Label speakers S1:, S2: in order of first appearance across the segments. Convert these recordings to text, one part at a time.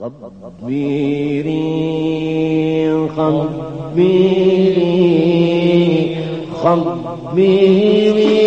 S1: خبيري خبيري خبيري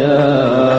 S1: يا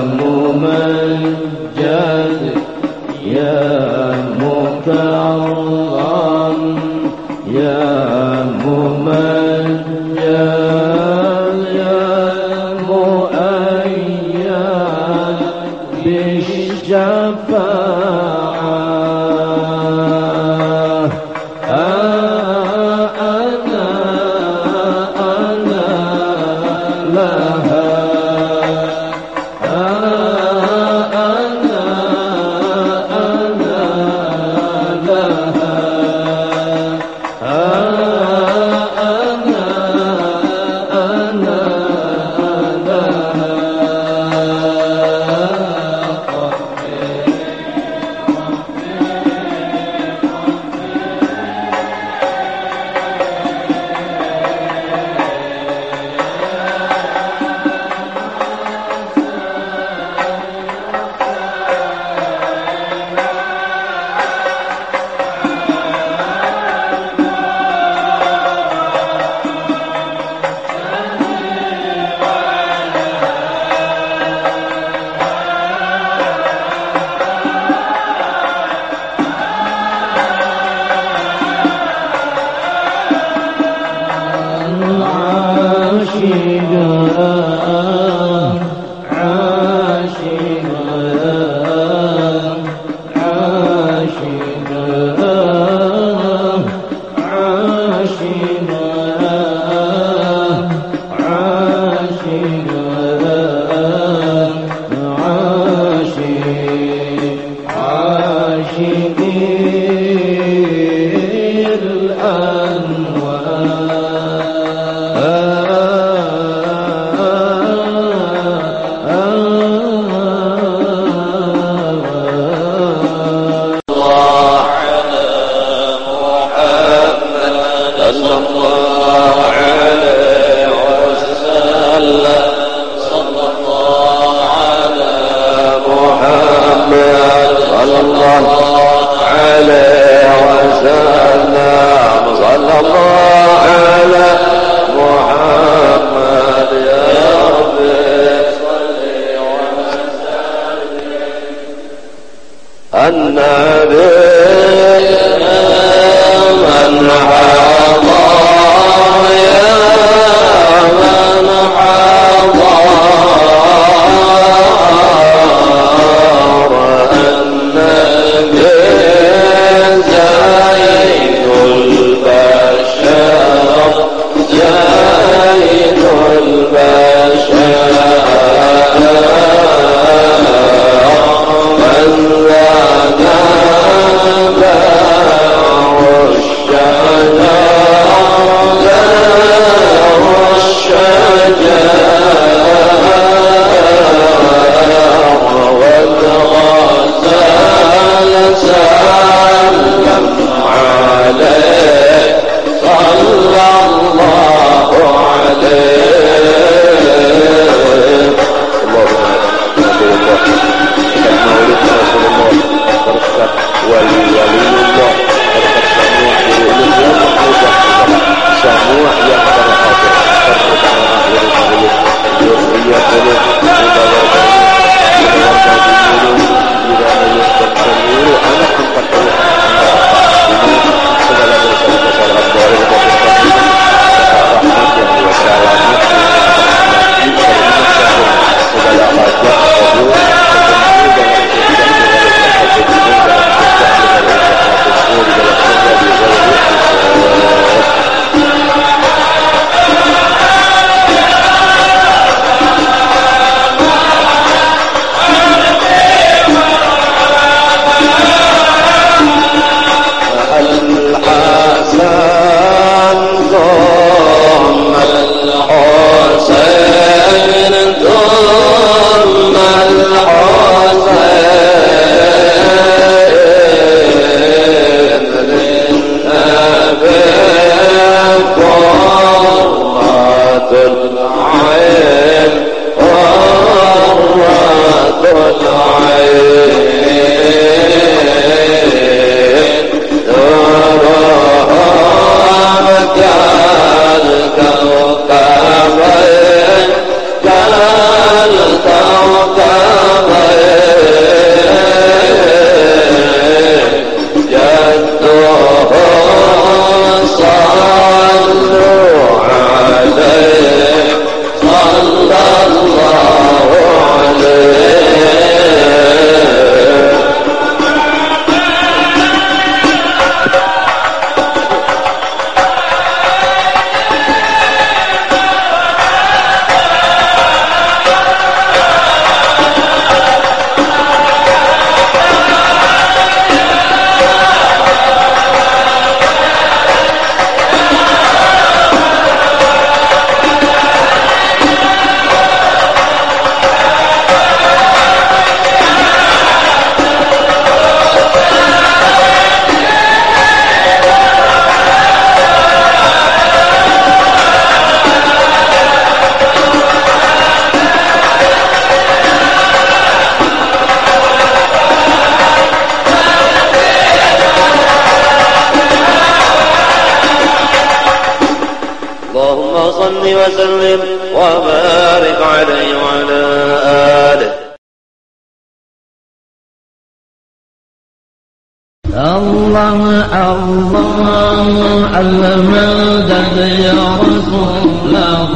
S2: الله الله
S1: المدد يا رسول الله.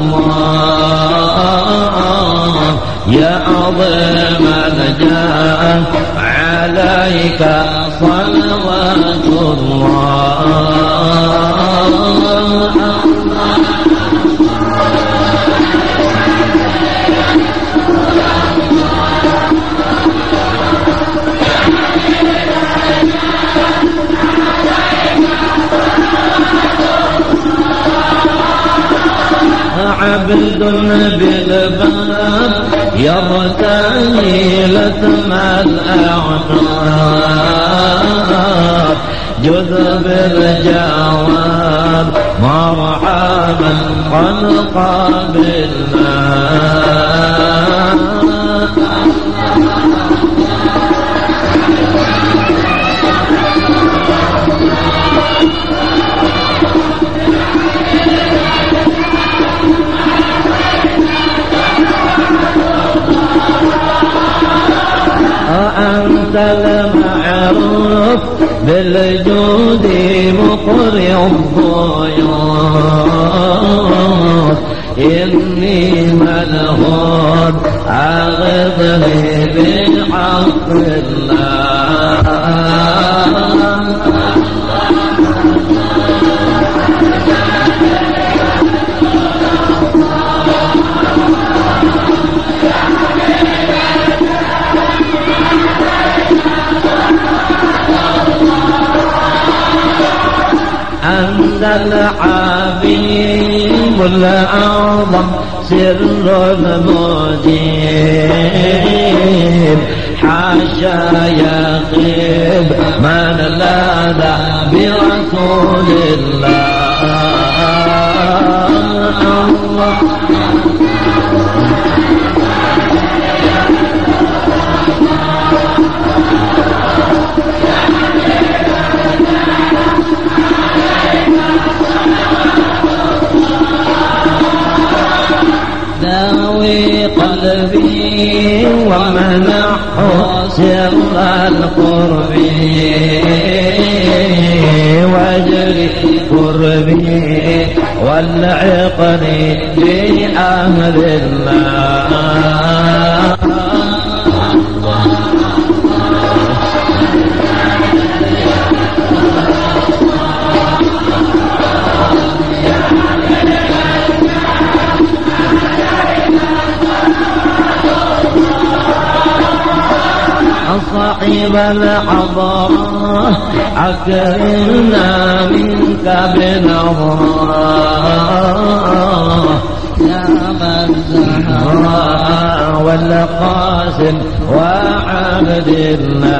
S1: يا عظيم الجاه عليك صلوات الله. عبد بالباب يرتني لثم الأعمار جذ بالجواب مرحبا قد قابلنا بالجود مقري الضيوف إني ملهون أغضني بحق الله أنت الحبيب الأعظم سر المجيب حاشا يخيب من لاذ برسول الله. قلبي ومنحه سر القرب واجري قربي والعقني بأهل الله صاحب الحضارة أكرمنا منك بنظرة. يا من زهراء والقاسم وعبد الله.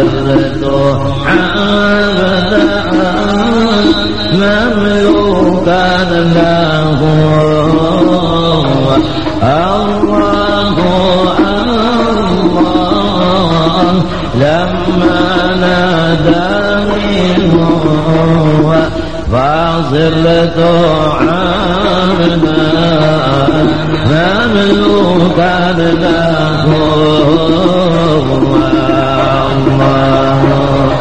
S1: فصرت عبدا مملوكا له الله الله لما هو فصرت عبدا مملوكا له الله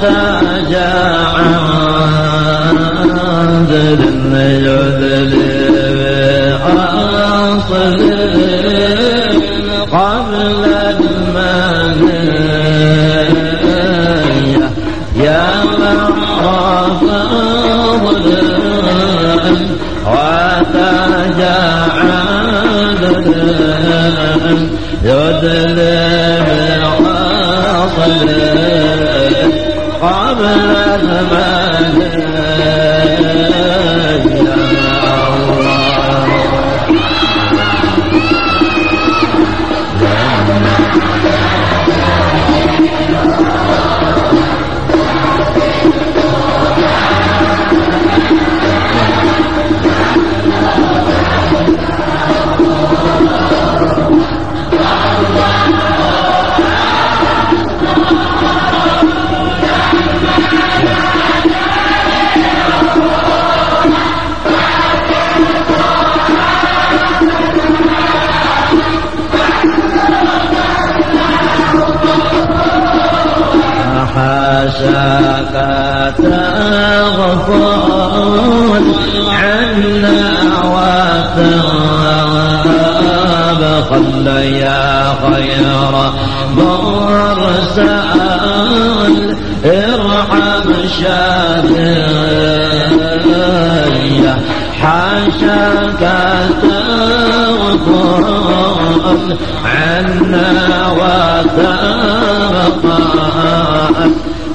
S1: وتجعل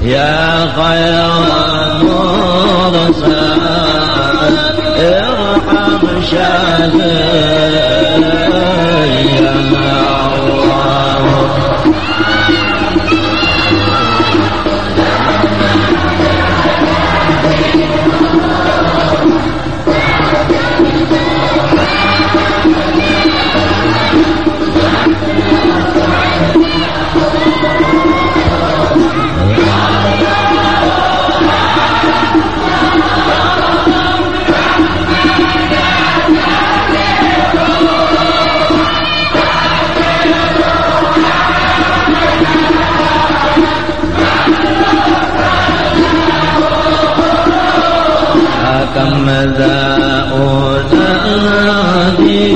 S1: يا خير مرسل ارحم شافعي الله ذا أنادي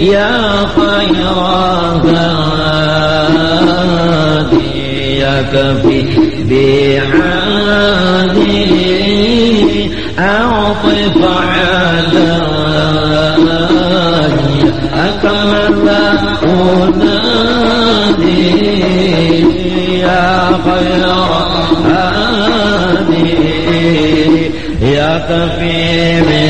S1: يا خير هادي يكفي بعادي أعطف علي أكمل أنادي يا خير يكفي بعادي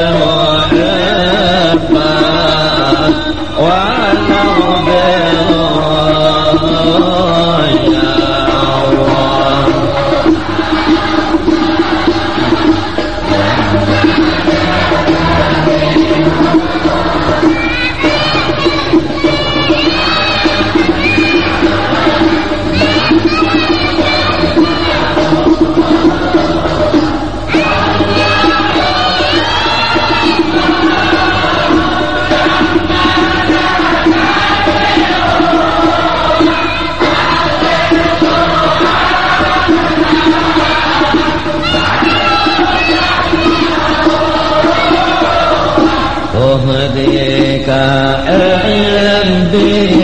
S1: أهديك عندي صلاة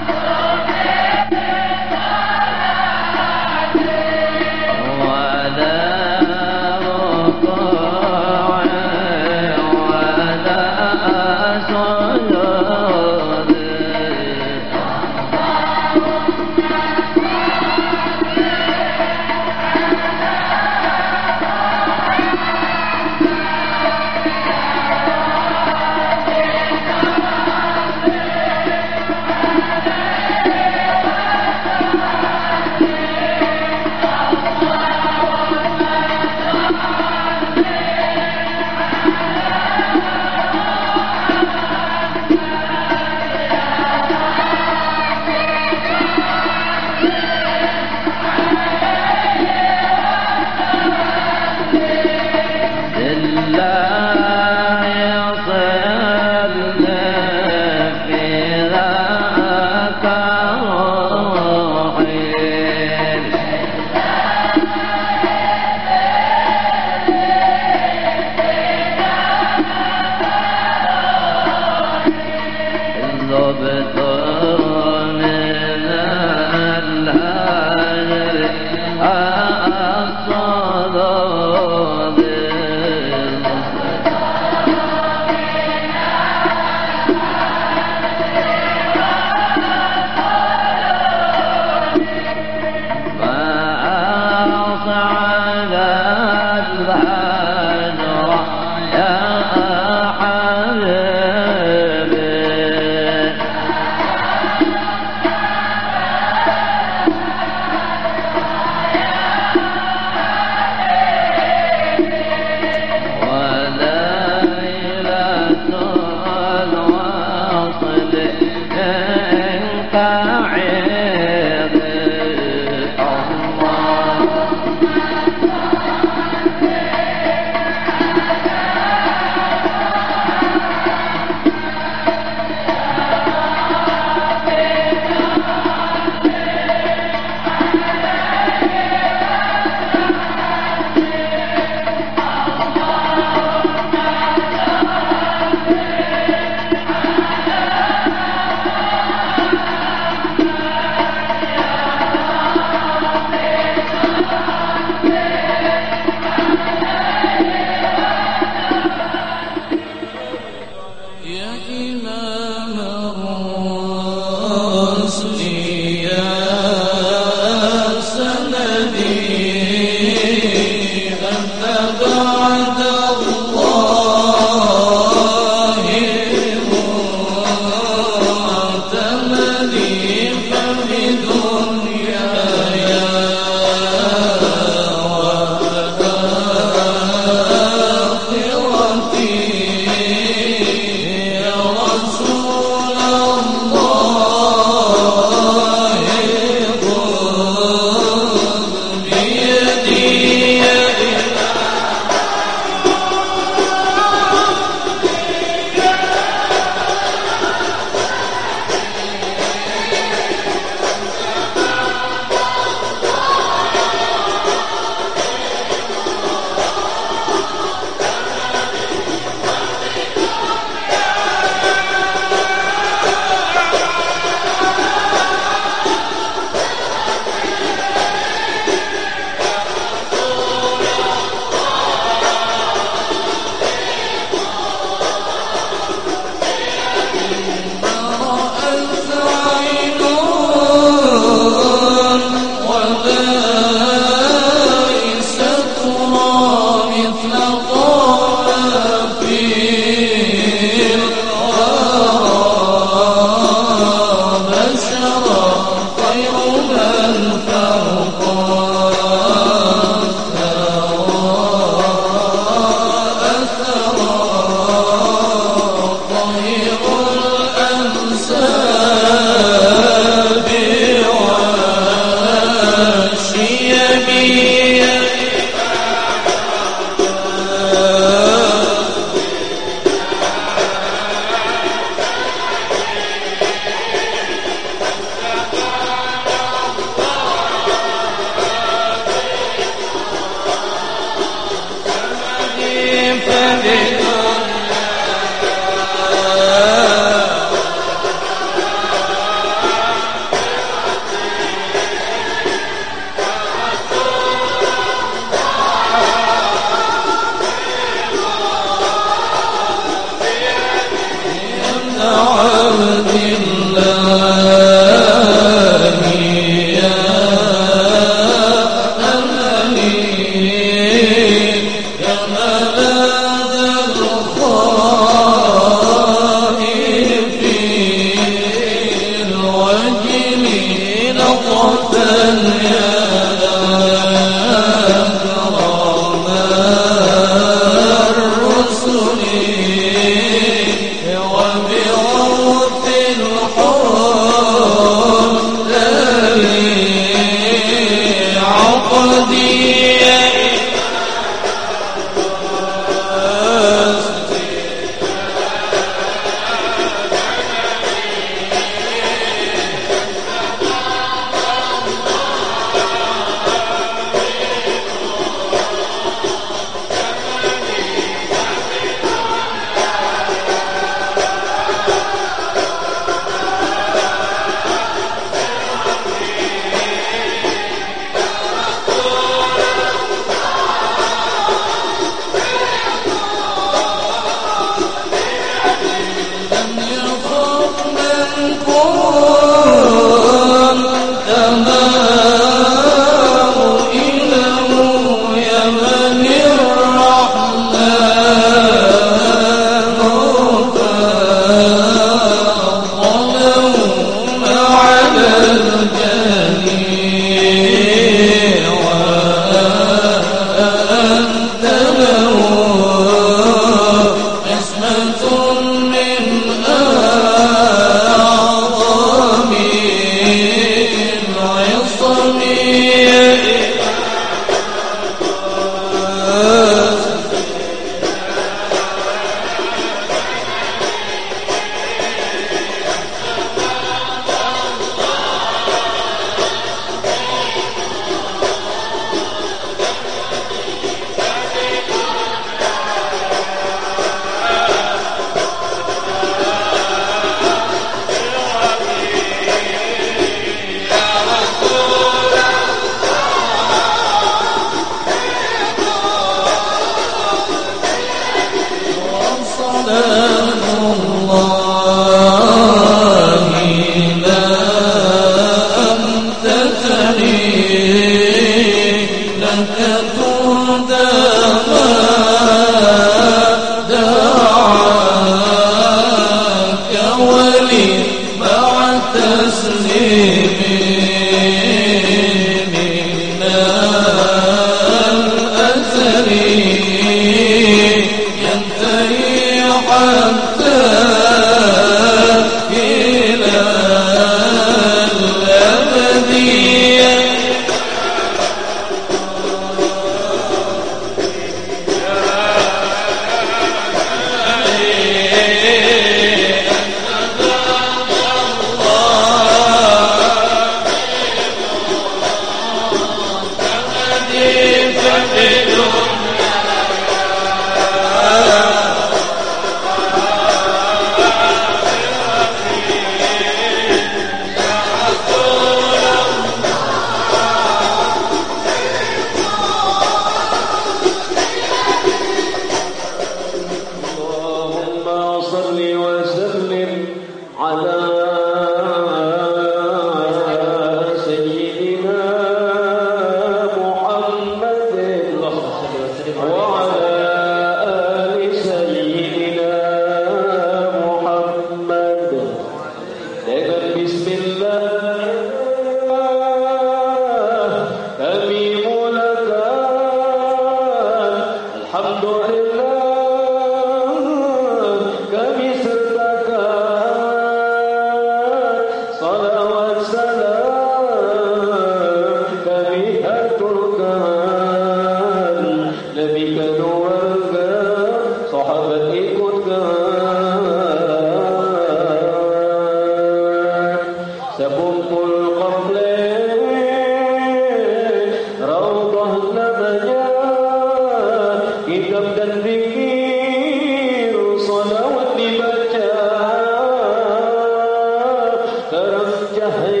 S3: جهل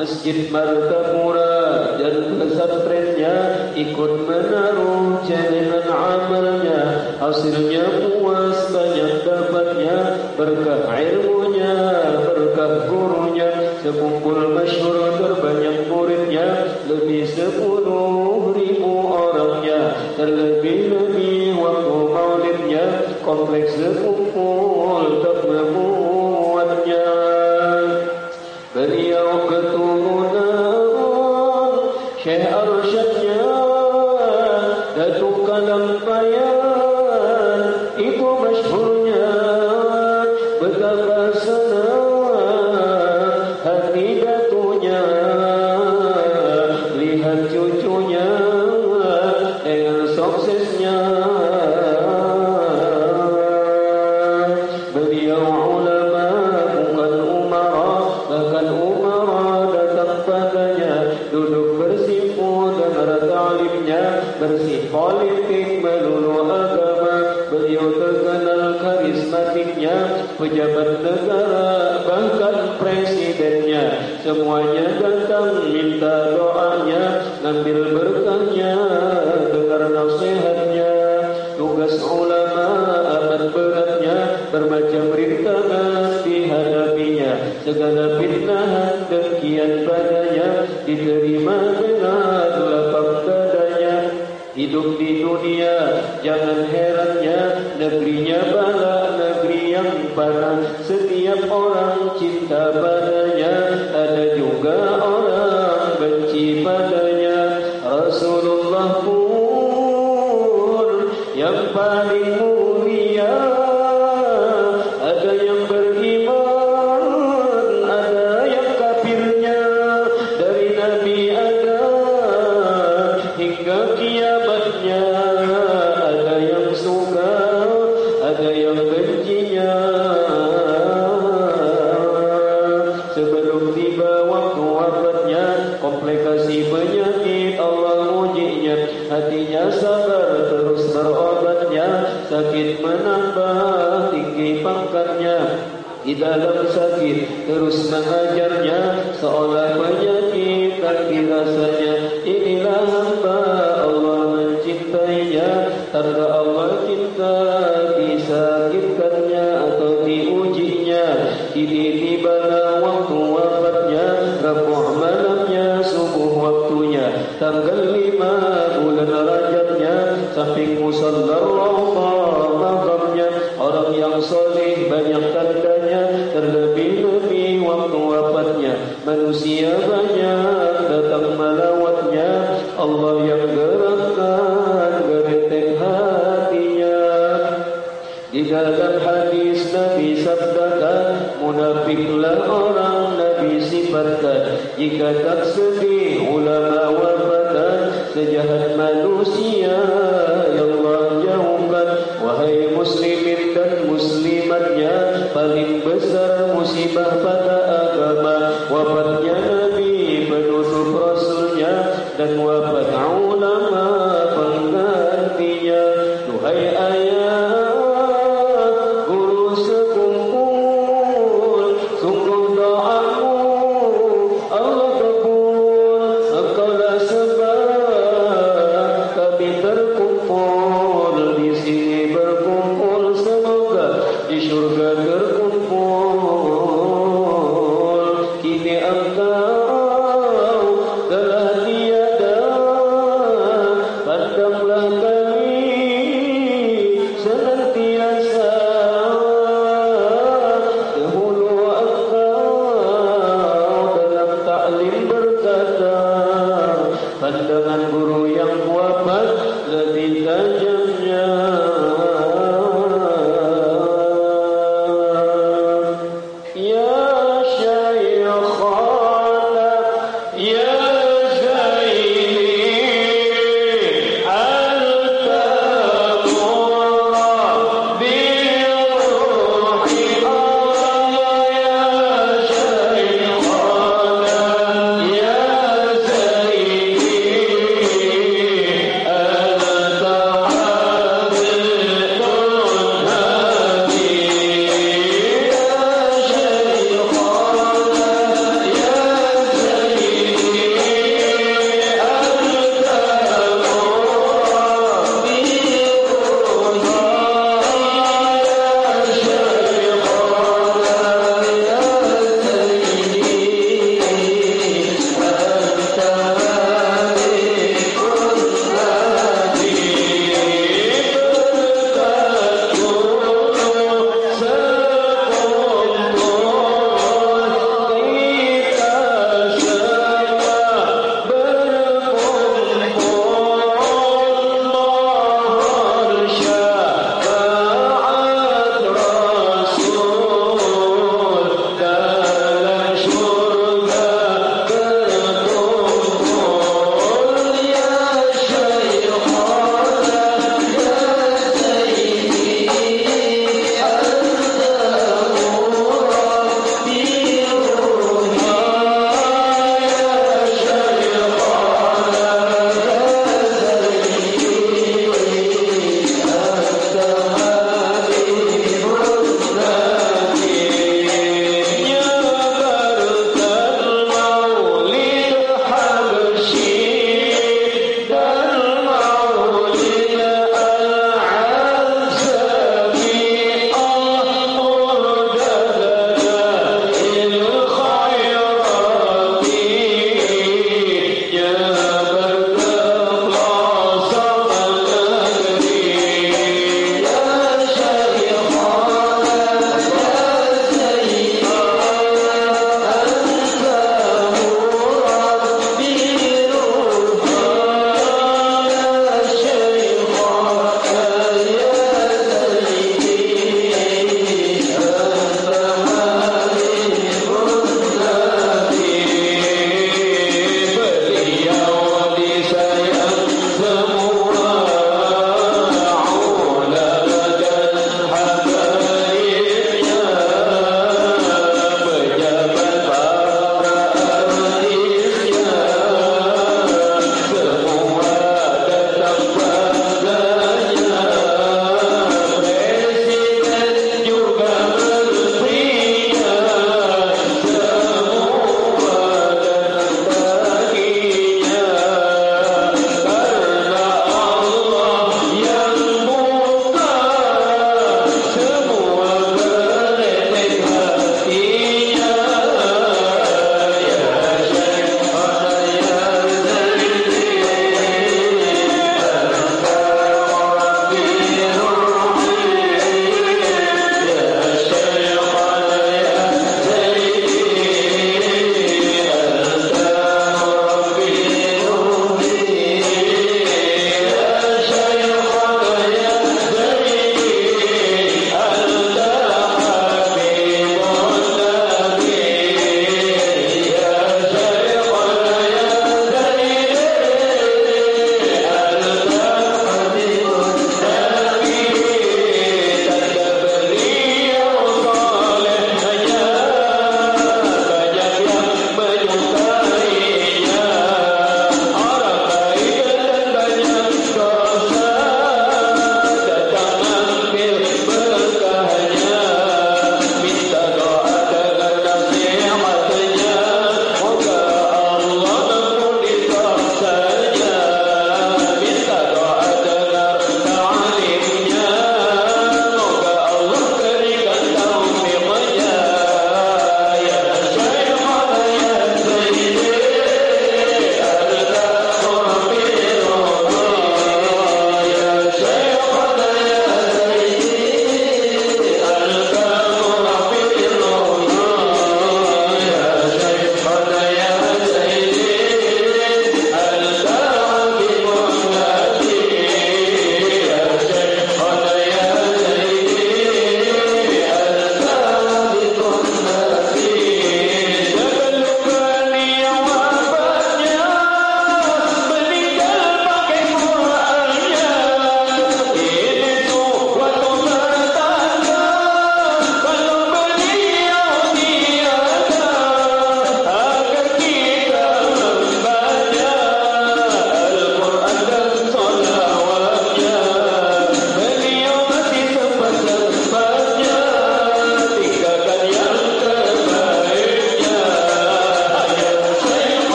S3: Masjid Markapura dan pesantrennya ikut menaruh celengan amalnya. Hasilnya puas banyak dapatnya berkah ilmunya berkah gurunya. Sekumpul masyhur terbanyak muridnya lebih sepuluh ribu orangnya. Terlebih-lebih waktu maulidnya kompleks sepuluh